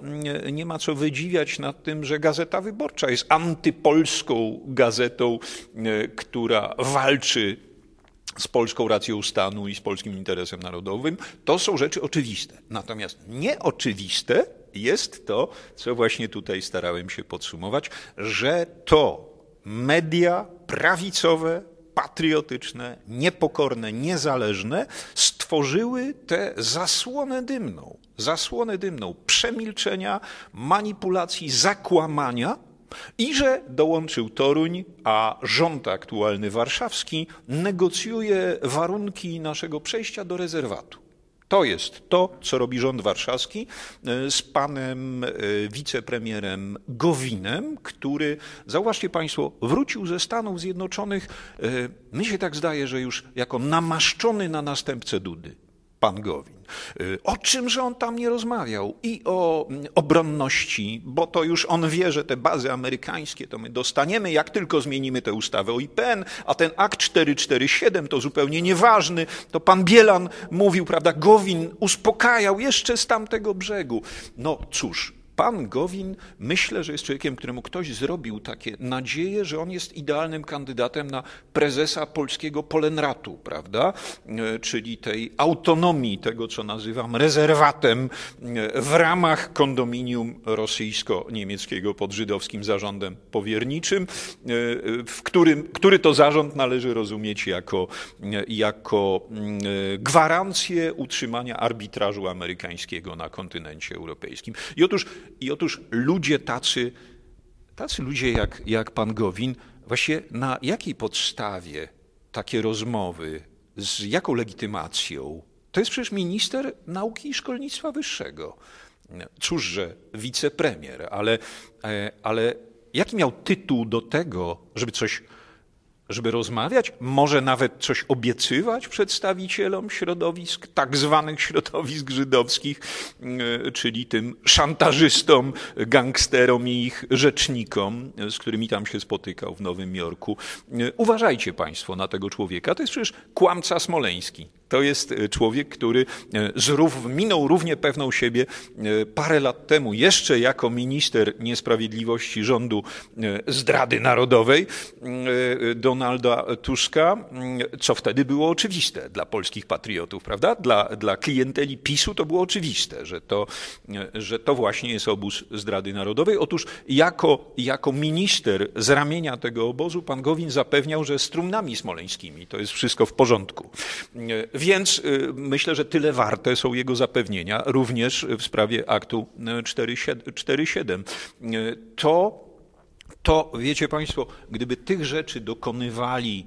nie ma co wydziwiać nad tym, że Gazeta Wyborcza jest antypolską gazetą, która walczy z polską racją stanu i z polskim interesem narodowym. To są rzeczy oczywiste. Natomiast nieoczywiste jest to, co właśnie tutaj starałem się podsumować, że to media prawicowe, patriotyczne, niepokorne, niezależne stworzyły tę zasłonę dymną, zasłonę dymną przemilczenia, manipulacji, zakłamania, i że dołączył Toruń, a rząd aktualny warszawski negocjuje warunki naszego przejścia do rezerwatu. To jest to, co robi rząd warszawski e, z panem e, wicepremierem Gowinem, który, zauważcie Państwo, wrócił ze Stanów Zjednoczonych, e, mi się tak zdaje, że już jako namaszczony na następcę Dudy pan Gowin. Y, o czymże on tam nie rozmawiał? I o mm, obronności, bo to już on wie, że te bazy amerykańskie to my dostaniemy, jak tylko zmienimy tę ustawę o IPN, a ten akt 447 to zupełnie nieważny. To pan Bielan mówił, prawda, Gowin uspokajał jeszcze z tamtego brzegu. No cóż, pan Gowin myślę, że jest człowiekiem, któremu ktoś zrobił takie nadzieje, że on jest idealnym kandydatem na prezesa polskiego Polenratu, prawda? E, czyli tej autonomii tego, co nazywam rezerwatem e, w ramach kondominium rosyjsko-niemieckiego pod żydowskim zarządem powierniczym, e, w którym, który to zarząd należy rozumieć jako, jako mm, gwarancję utrzymania arbitrażu amerykańskiego na kontynencie europejskim. I otóż i otóż ludzie tacy, tacy ludzie jak, jak pan Gowin, właśnie na jakiej podstawie takie rozmowy, z jaką legitymacją? To jest przecież minister nauki i szkolnictwa wyższego. Cóż, że wicepremier, ale, e, ale jaki miał tytuł do tego, żeby coś żeby rozmawiać, może nawet coś obiecywać przedstawicielom środowisk, tak zwanych środowisk żydowskich, e, czyli tym szantażystom, gangsterom i ich rzecznikom, z którymi tam się spotykał w Nowym Jorku. E, uważajcie Państwo na tego człowieka. To jest przecież kłamca smoleński. To jest e, człowiek, który zrów, minął równie pewną siebie parę lat temu, jeszcze jako minister niesprawiedliwości rządu zdrady narodowej, do Donalda Tuska, co wtedy było oczywiste dla polskich patriotów, prawda? Dla, dla klienteli PiSu to było oczywiste, że to, że to właśnie jest obóz zdrady narodowej. Otóż jako, jako minister z ramienia tego obozu pan Gowin zapewniał, że z trumnami smoleńskimi to jest wszystko w porządku. Więc y, myślę, że tyle warte są jego zapewnienia, również w sprawie aktu 4.7. To to, wiecie Państwo, gdyby tych rzeczy dokonywali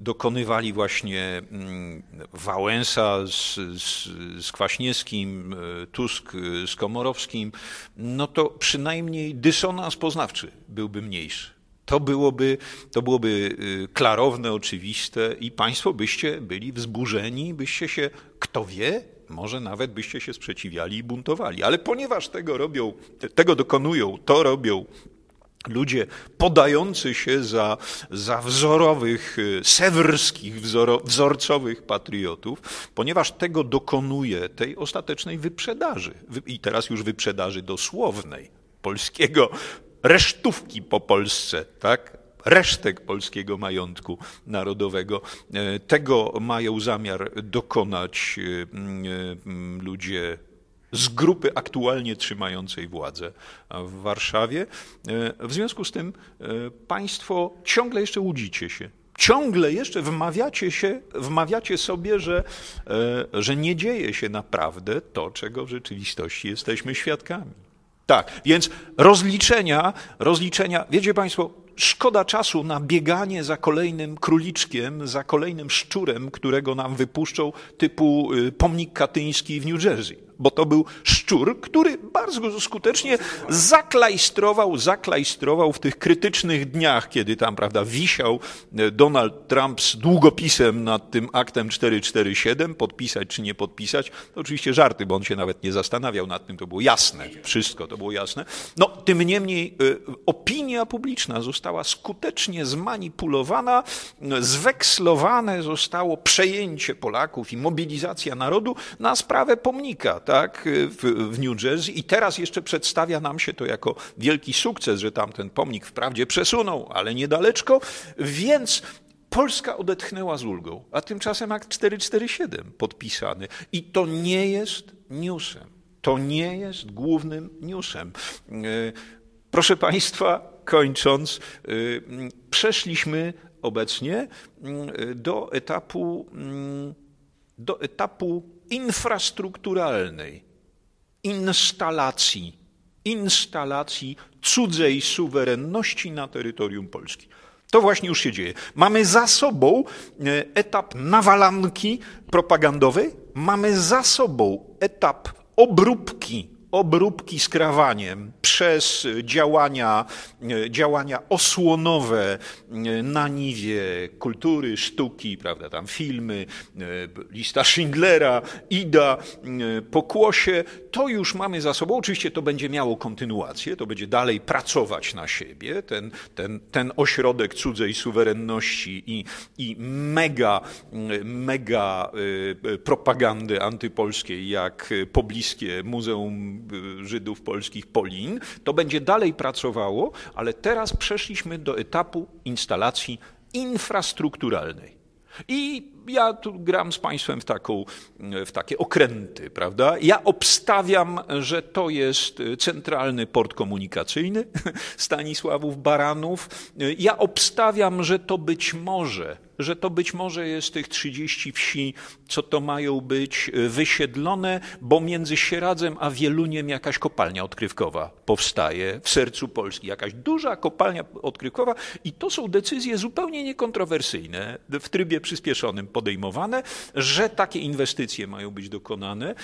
dokonywali właśnie mm, Wałęsa z, z, z Kwaśniewskim, Tusk z Komorowskim, no to przynajmniej dysonans poznawczy byłby mniejszy. To byłoby, to byłoby klarowne, oczywiste i Państwo byście byli wzburzeni, byście się, kto wie, może nawet byście się sprzeciwiali i buntowali. Ale ponieważ tego robią, tego dokonują, to robią ludzie podający się za, za wzorowych, sewerskich, wzoro, wzorcowych patriotów, ponieważ tego dokonuje tej ostatecznej wyprzedaży, i teraz już wyprzedaży dosłownej, polskiego resztówki po Polsce, tak? resztek polskiego majątku narodowego. E, tego mają zamiar dokonać e, e, ludzie z grupy aktualnie trzymającej władzę w Warszawie. W związku z tym państwo ciągle jeszcze łudzicie się. Ciągle jeszcze wmawiacie, się, wmawiacie sobie, że, że nie dzieje się naprawdę to, czego w rzeczywistości jesteśmy świadkami. Tak, więc rozliczenia, rozliczenia, wiecie Państwo, szkoda czasu na bieganie za kolejnym króliczkiem, za kolejnym szczurem, którego nam wypuszczą, typu y, pomnik katyński w New Jersey bo to był szczur, który bardzo skutecznie zaklajstrował, zaklajstrował w tych krytycznych dniach, kiedy tam, prawda, wisiał e, Donald Trump z długopisem nad tym aktem 447, podpisać czy nie podpisać. To oczywiście żarty, bo on się nawet nie zastanawiał nad tym, to było jasne, wszystko to było jasne. No, tym niemniej e, opinia publiczna została skutecznie zmanipulowana, zwekslowane zostało przejęcie Polaków i mobilizacja narodu na sprawę pomnika tak, w, w New Jersey i teraz jeszcze przedstawia nam się to jako wielki sukces, że tam ten pomnik wprawdzie przesunął, ale niedaleczko, więc Polska odetchnęła z ulgą, a tymczasem akt 447 podpisany i to nie jest newsem. To nie jest głównym newsem. E, proszę Państwa, kończąc, e, przeszliśmy obecnie do etapu, do etapu infrastrukturalnej instalacji, instalacji cudzej suwerenności na terytorium Polski. To właśnie już się dzieje. Mamy za sobą e, etap nawalanki propagandowej, mamy za sobą etap obróbki obróbki skrawaniem przez działania, działania osłonowe na niwie kultury, sztuki, prawda, tam filmy, lista Schindlera, Ida, Pokłosie, to już mamy za sobą. Oczywiście to będzie miało kontynuację, to będzie dalej pracować na siebie, ten, ten, ten ośrodek cudzej suwerenności i, i mega, mega y, propagandy antypolskiej, jak pobliskie Muzeum Żydów polskich Polin. To będzie dalej pracowało, ale teraz przeszliśmy do etapu instalacji infrastrukturalnej. I ja tu gram z Państwem w, taką, w takie okręty, prawda? Ja obstawiam, że to jest centralny port komunikacyjny Stanisławów Baranów. Ja obstawiam, że to być może że to być może jest tych 30 wsi, co to mają być e, wysiedlone, bo między Sieradzem a Wieluniem jakaś kopalnia odkrywkowa powstaje w sercu Polski. Jakaś duża kopalnia odkrywkowa i to są decyzje zupełnie niekontrowersyjne, w trybie przyspieszonym podejmowane, że takie inwestycje mają być dokonane. E,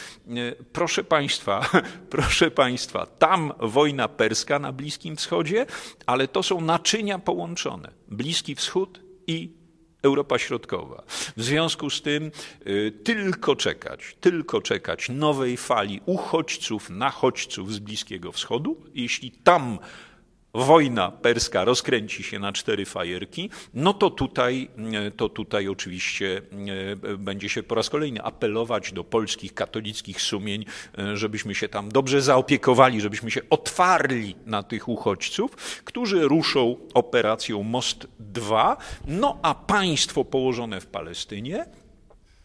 proszę Państwa, proszę Państwa, tam wojna perska na Bliskim Wschodzie, ale to są naczynia połączone. Bliski Wschód i Europa Środkowa. W związku z tym y, tylko czekać, tylko czekać nowej fali uchodźców, nachodźców z Bliskiego Wschodu. Jeśli tam wojna perska rozkręci się na cztery fajerki, no to tutaj, to tutaj oczywiście e, będzie się po raz kolejny apelować do polskich katolickich sumień, e, żebyśmy się tam dobrze zaopiekowali, żebyśmy się otwarli na tych uchodźców, którzy ruszą operacją Most 2, no a państwo położone w Palestynie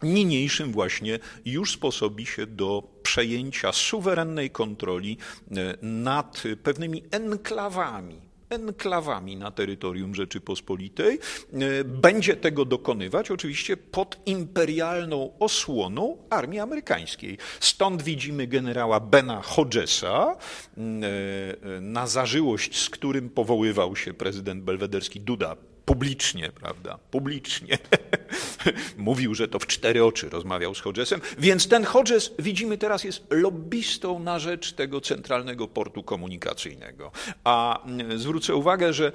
niniejszym właśnie już sposobi się do przejęcia suwerennej kontroli e, nad pewnymi enklawami, enklawami na terytorium Rzeczypospolitej. E, będzie tego dokonywać oczywiście pod imperialną osłoną armii amerykańskiej. Stąd widzimy generała Bena Hodgesa, e, na zażyłość, z którym powoływał się prezydent belwederski Duda publicznie, prawda? Publicznie. Mówił, że to w cztery oczy rozmawiał z Hodgesem. Więc ten Hodges, widzimy teraz, jest lobbystą na rzecz tego centralnego portu komunikacyjnego. A mm, zwrócę uwagę, że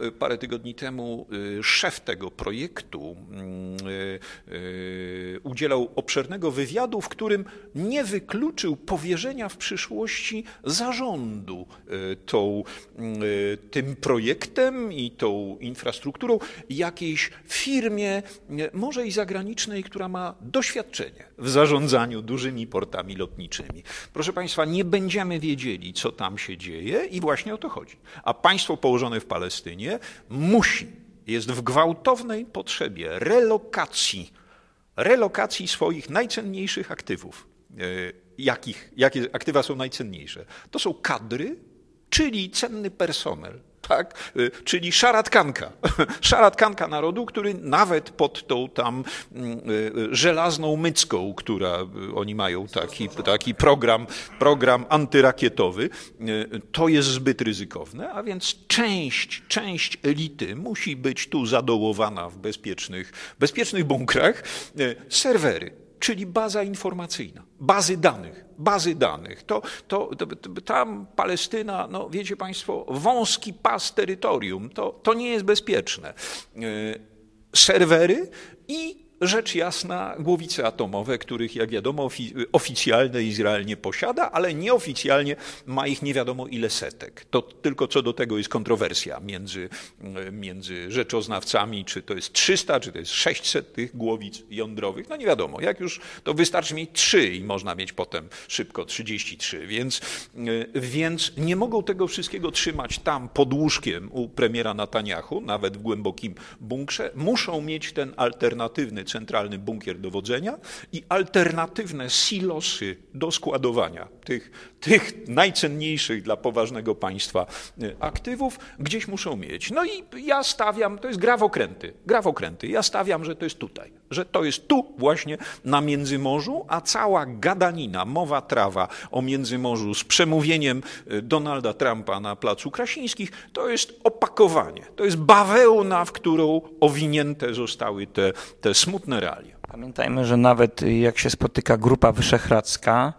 e, parę tygodni temu e, szef tego projektu mm, e, udzielał obszernego wywiadu, w którym nie wykluczył powierzenia w przyszłości zarządu tą, tym projektem i tą infrastrukturą jakiejś firmie, może i zagranicznej, która ma doświadczenie w zarządzaniu dużymi portami lotniczymi. Proszę Państwa, nie będziemy wiedzieli, co tam się dzieje i właśnie o to chodzi. A państwo położone w Palestynie musi, jest w gwałtownej potrzebie relokacji, relokacji swoich najcenniejszych aktywów. E, jakich, jakie aktywa są najcenniejsze? To są kadry, czyli cenny personel, tak? Y, czyli szaratkanka. Szaratkanka narodu, który nawet pod tą tam mm, y, żelazną mycką, która, y, oni mają taki, taki program, program antyrakietowy, to jest zbyt ryzykowne, a więc część, część elity musi być tu zadołowana w bezpiecznych, bezpiecznych bunkrach. Serwery, czyli baza informacyjna, bazy danych, bazy danych. To, to, to, tam Palestyna, no wiecie Państwo, wąski pas terytorium, to, to nie jest bezpieczne. E, serwery i rzecz jasna głowice atomowe, których jak wiadomo oficjalne Izrael nie posiada, ale nieoficjalnie ma ich nie wiadomo ile setek. To tylko co do tego jest kontrowersja między, między rzeczoznawcami, czy to jest 300, czy to jest 600 tych głowic jądrowych. No nie wiadomo. Jak już to wystarczy mieć 3 i można mieć potem szybko 33. Więc, więc nie mogą tego wszystkiego trzymać tam pod łóżkiem u premiera Netanyahu, nawet w głębokim bunkrze. Muszą mieć ten alternatywny centralny bunkier dowodzenia i alternatywne silosy do składowania tych, tych najcenniejszych dla poważnego państwa e, aktywów gdzieś muszą mieć. No i ja stawiam, to jest gra w okręty, gra w okręty. Ja stawiam, że to jest tutaj, że to jest tu właśnie na Międzymorzu, a cała gadanina, mowa trawa o Międzymorzu z przemówieniem e, Donalda Trumpa na Placu Krasińskich, to jest opakowanie, to jest bawełna, w którą owinięte zostały te, te smutne realia. Pamiętajmy, że nawet jak się spotyka Grupa Wyszehradzka,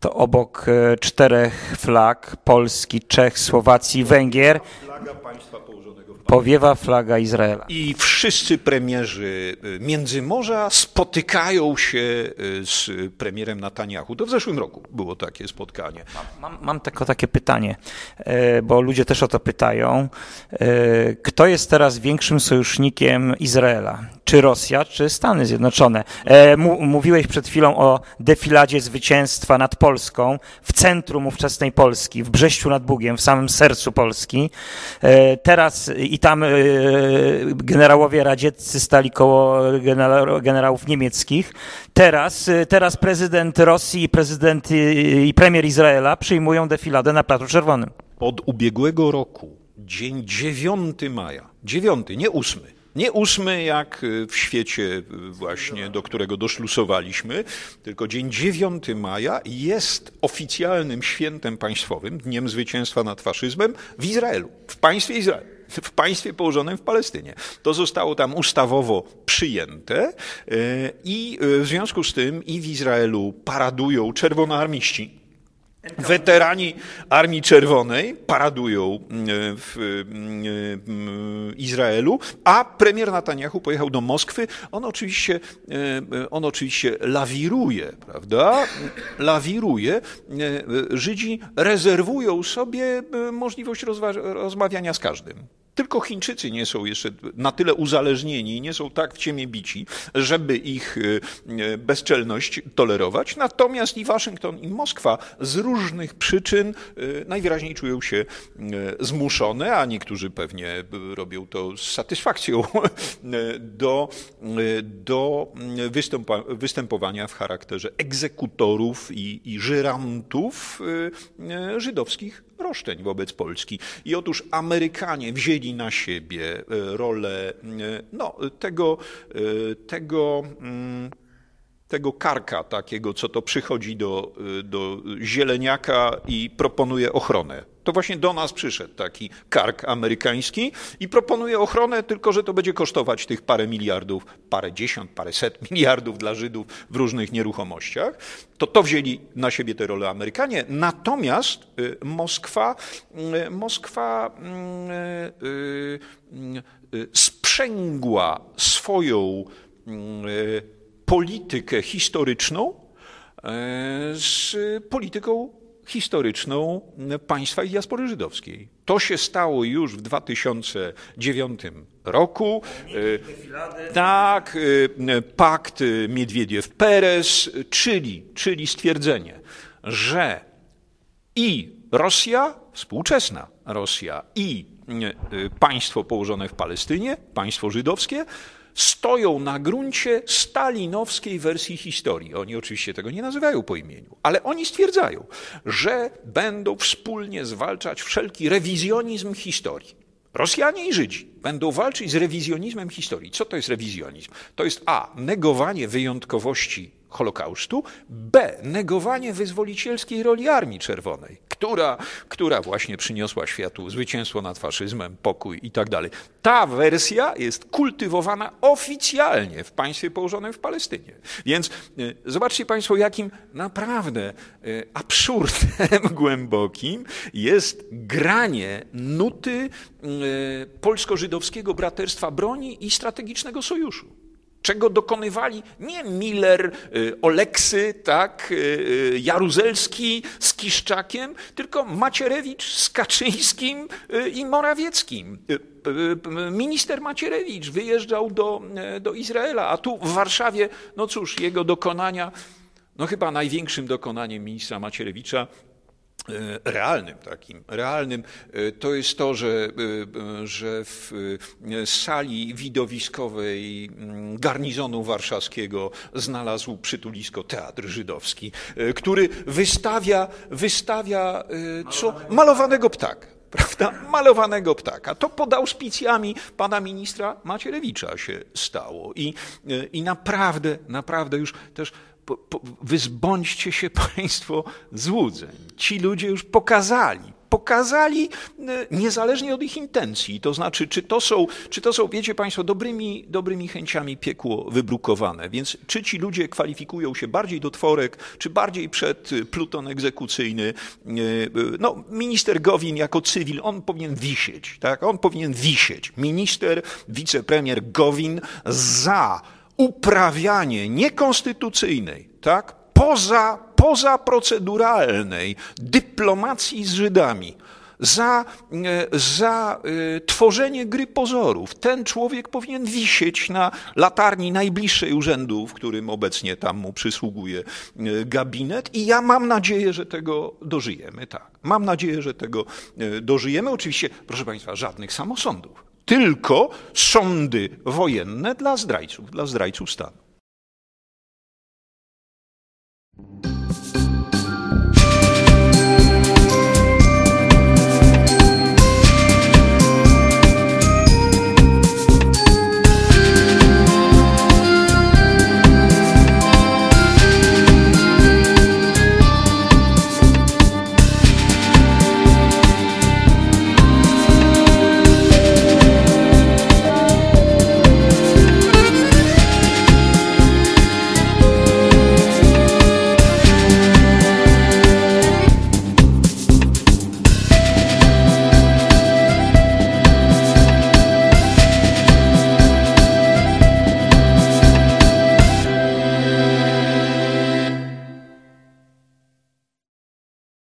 to obok e, czterech flag Polski, Czech, Słowacji, Węgier powiewa flaga Izraela. I wszyscy premierzy y, Międzymorza spotykają się y, z premierem Netanyahu. To w zeszłym roku było takie spotkanie. Mam, mam, mam tylko takie pytanie, e, bo ludzie też o to pytają. E, kto jest teraz większym sojusznikiem Izraela? Czy Rosja, czy Stany Zjednoczone? E, mówiłeś przed chwilą o defiladzie zwycięstwa nad Polską w centrum ówczesnej Polski, w Brześciu nad Bugiem, w samym sercu Polski. Teraz i tam e, generałowie radzieccy stali koło generałów niemieckich. Teraz, e, teraz prezydent Rosji i e, i premier Izraela przyjmują defiladę na Placu Czerwonym. Od ubiegłego roku, dzień 9 maja, 9, nie 8, nie ósmy, jak w świecie właśnie, do którego doszlusowaliśmy, tylko dzień 9 maja jest oficjalnym świętem państwowym, Dniem Zwycięstwa nad faszyzmem w Izraelu, w państwie Izrael w państwie położonym w Palestynie. To zostało tam ustawowo przyjęte e, i w związku z tym i w Izraelu paradują czerwonoarmiści, Weterani Armii Czerwonej paradują e, w Izraelu, a premier Netanyahu pojechał do Moskwy. On oczywiście, on oczywiście lawiruje, prawda? Lawiruje. Żydzi rezerwują sobie możliwość rozmawiania z każdym. Tylko Chińczycy nie są jeszcze na tyle uzależnieni, nie są tak w ciemię bici, żeby ich y, y, bezczelność tolerować. Natomiast i Waszyngton, i Moskwa z różnych przyczyn y, najwyraźniej czują się zmuszone, a niektórzy pewnie robią to z satysfakcją, do, do występowania w charakterze egzekutorów i, i żyrantów żydowskich roszczeń wobec Polski. I otóż Amerykanie wzięli na siebie e, rolę e, no, tego, e, tego mm, tego karka takiego, co to przychodzi do, do zieleniaka i proponuje ochronę. To właśnie do nas przyszedł taki kark amerykański i proponuje ochronę, tylko że to będzie kosztować tych parę miliardów, parę dziesiąt, parę set miliardów dla Żydów w różnych nieruchomościach. To to wzięli na siebie te role Amerykanie. Natomiast y, Moskwa, y, Moskwa y, sprzęgła swoją politykę historyczną z polityką historyczną państwa i diaspory żydowskiej. To się stało już w 2009 roku. Tak, pakt Miedwiediew-Perez, czyli, czyli stwierdzenie, że i Rosja, współczesna Rosja, i państwo położone w Palestynie, państwo żydowskie, stoją na gruncie stalinowskiej wersji historii. Oni oczywiście tego nie nazywają po imieniu, ale oni stwierdzają, że będą wspólnie zwalczać wszelki rewizjonizm historii. Rosjanie i Żydzi będą walczyć z rewizjonizmem historii. Co to jest rewizjonizm? To jest A. Negowanie wyjątkowości Holokaustu, B. Negowanie wyzwolicielskiej roli Armii Czerwonej, która, która właśnie przyniosła światu zwycięstwo nad faszyzmem, pokój i tak dalej. Ta wersja jest kultywowana oficjalnie w państwie położonym w Palestynie. Więc y, zobaczcie Państwo, jakim naprawdę y, absurdem głębokim jest granie nuty y, polsko-żydowskiego braterstwa broni i strategicznego sojuszu czego dokonywali nie Miller, y, Oleksy, tak, y, y, Jaruzelski z Kiszczakiem, tylko Macierewicz z Kaczyńskim i Morawieckim. Minister Macierewicz wyjeżdżał do, do Izraela, a tu w Warszawie, no cóż, jego dokonania, no chyba największym dokonaniem ministra Macierewicza realnym takim, realnym, e, to jest to, że, e, że w sali widowiskowej mm, garnizonu warszawskiego znalazł przytulisko Teatr Żydowski, który wystawia, wystawia co? Malowanego ptaka. Prawda? Malowanego ptaka. To pod auspicjami pana ministra Macierewicza się stało. I, i naprawdę, naprawdę już też po, po, wyzbądźcie się Państwo złudzeń. Ci ludzie już pokazali, pokazali e, niezależnie od ich intencji. To znaczy, czy to są, czy to są wiecie Państwo, dobrymi, dobrymi chęciami piekło wybrukowane. Więc czy ci ludzie kwalifikują się bardziej do tworek, czy bardziej przed pluton egzekucyjny. E, e, no, minister Gowin jako cywil, on powinien wisieć, tak? On powinien wisieć. Minister, wicepremier Gowin za uprawianie niekonstytucyjnej, tak, poza, poza proceduralnej dyplomacji z Żydami, za, e, za y, tworzenie gry pozorów. Ten człowiek powinien wisieć na latarni najbliższej urzędu, w którym obecnie tam mu przysługuje y, gabinet i ja mam nadzieję, że tego dożyjemy. Tak, mam nadzieję, że tego dożyjemy. Oczywiście, proszę Państwa, żadnych samosądów tylko sądy wojenne dla zdrajców, dla zdrajców stanu.